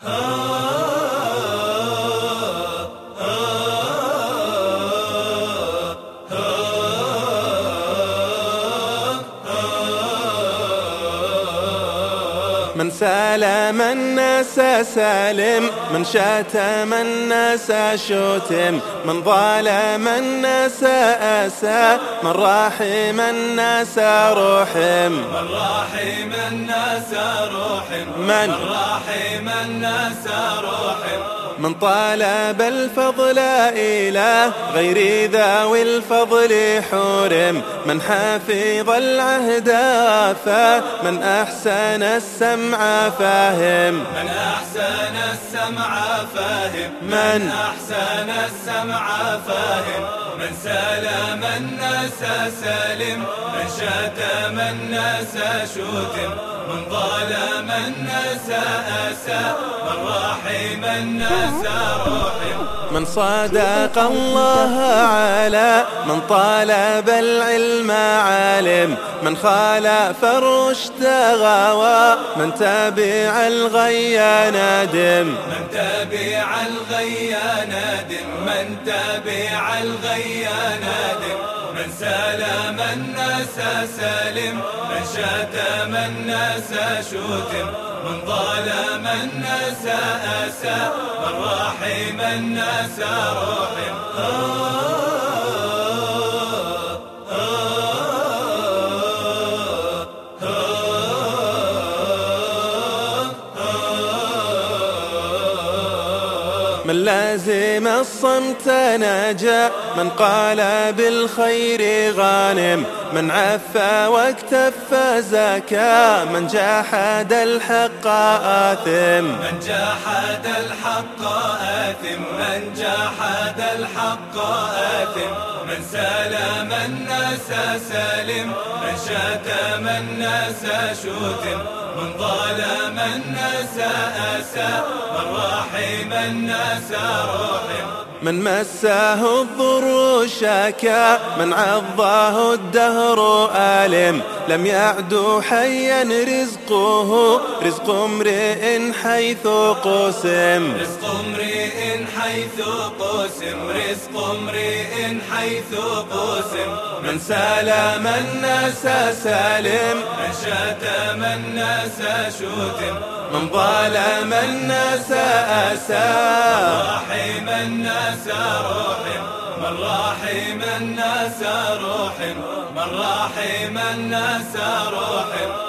Oh. من سالم الناس سالم من شاتم الناس شتم من ظالم الناس أسى من راحم الناس رحم من راحم الناس رحم من راحم الناس رحم من طالب الفضل إلى غير ذوي الفضل حرم. من حفظ العهد وافى من أحسن السمع فاهم. من أحسن السمع فاهم. من؟ أحسن السمع فاهم. من سلم الناس سالم من شتم الناس شتم. من ظلم الناس أسى. من راحم الناس رحم من صادق الله على من طالب العلم عالم. من خالف الرشد غوى. من تبع الغي نادم. من تبع الغي نادم. من تبع الغي نادم. من سلم الناس سالم. من شتم الناس شتم. من ظلم الناس أسى من رحم الناس رحم. من لازم الصمت نجا من قال بالخير غانم. من عفى واكتف زكا من جاحد الحق آثم. من جاحد الحق آثم من جاحد الحق آثم. من سلم الناس سالم من شتم الناس شتم. من ظلم الناس أسى من رحم الناس رحم. من مساه الضر شكا من عضاه الدهر آلم. لم يعد حيا رزقه رزق امرئ حيث قسم. رزق امرئ حيث قسم رزق امرئ حيث قسم. من سلم الناس سالم من شتم الناس شتم. من ظلم الناس أسى رحم الناس رحم من رحم الناس رحم من رحم الناس رحم